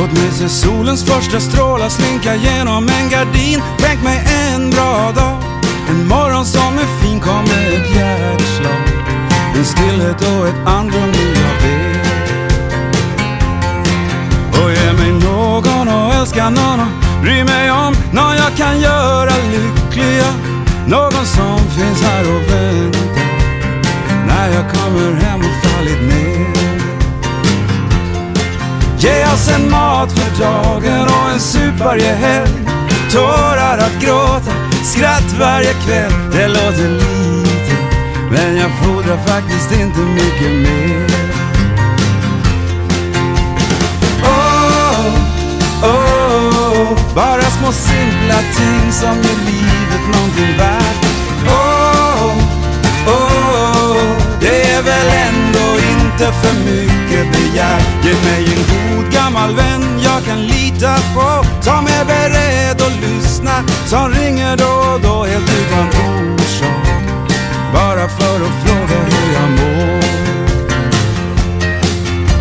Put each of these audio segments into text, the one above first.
Låt mig se solens första strålar slinka genom en gardin. Tänk mig en bra dag. En morgon som är fin kommer ett hjärtslag. En stillhet och ett andrum vill jag ber. Och ge mig någon att älska, någon och bry mig om. Någon jag kan göra lyckliga. Någon som finns här och väntar. När jag kommer hem och fallit ner. Oss en mat för dagen och en sup varje helg. Tårar att gråta, skratt varje kväll. Det låter lite, men jag fordrar faktiskt inte mycket mer. Oh, oh, bara små simpla ting som gör livet någonting värt. Oh, oh, det är väl ändå inte för mycket begärt. Ge mig en god gammal vän. Jag kan lita på Som är beredd att lyssna. Som ringer då och då helt utan orsak. Bara för att fråga hur jag mår.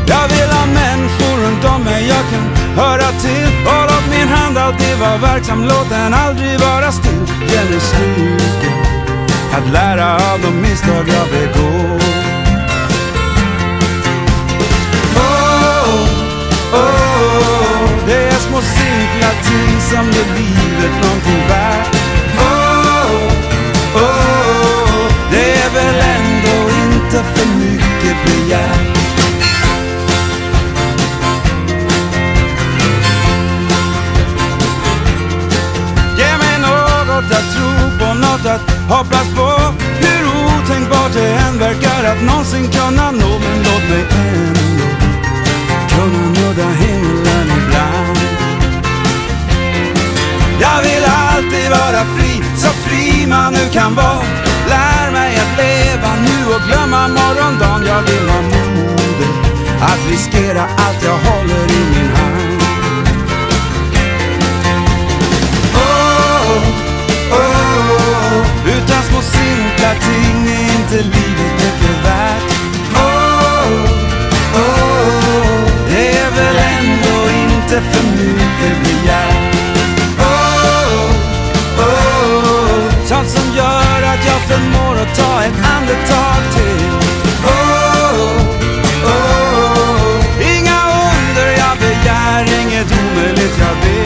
Jag vill ha människor runt om mig. Jag kan höra till. Och låt min hand alltid vara verksam. Låt den aldrig vara still Gäller mig styrka att lära av de misstag jag begår som gör livet någonting värt. Oh, oh, oh, Det är väl ändå inte för mycket begärt. Ge mig något att tro på, något att hoppas på. Hur otänkbart det än verkar att någonsin kunna nå Men låt mig ändå kunna nudda himlen så fri man nu kan vara. Lär mig att leva nu och glömma morgondagen. Jag vill ha modet att riskera allt jag håller i min hand. Oh, oh, oh, oh, oh. Utan små simpla ting är inte livet Ele ti ha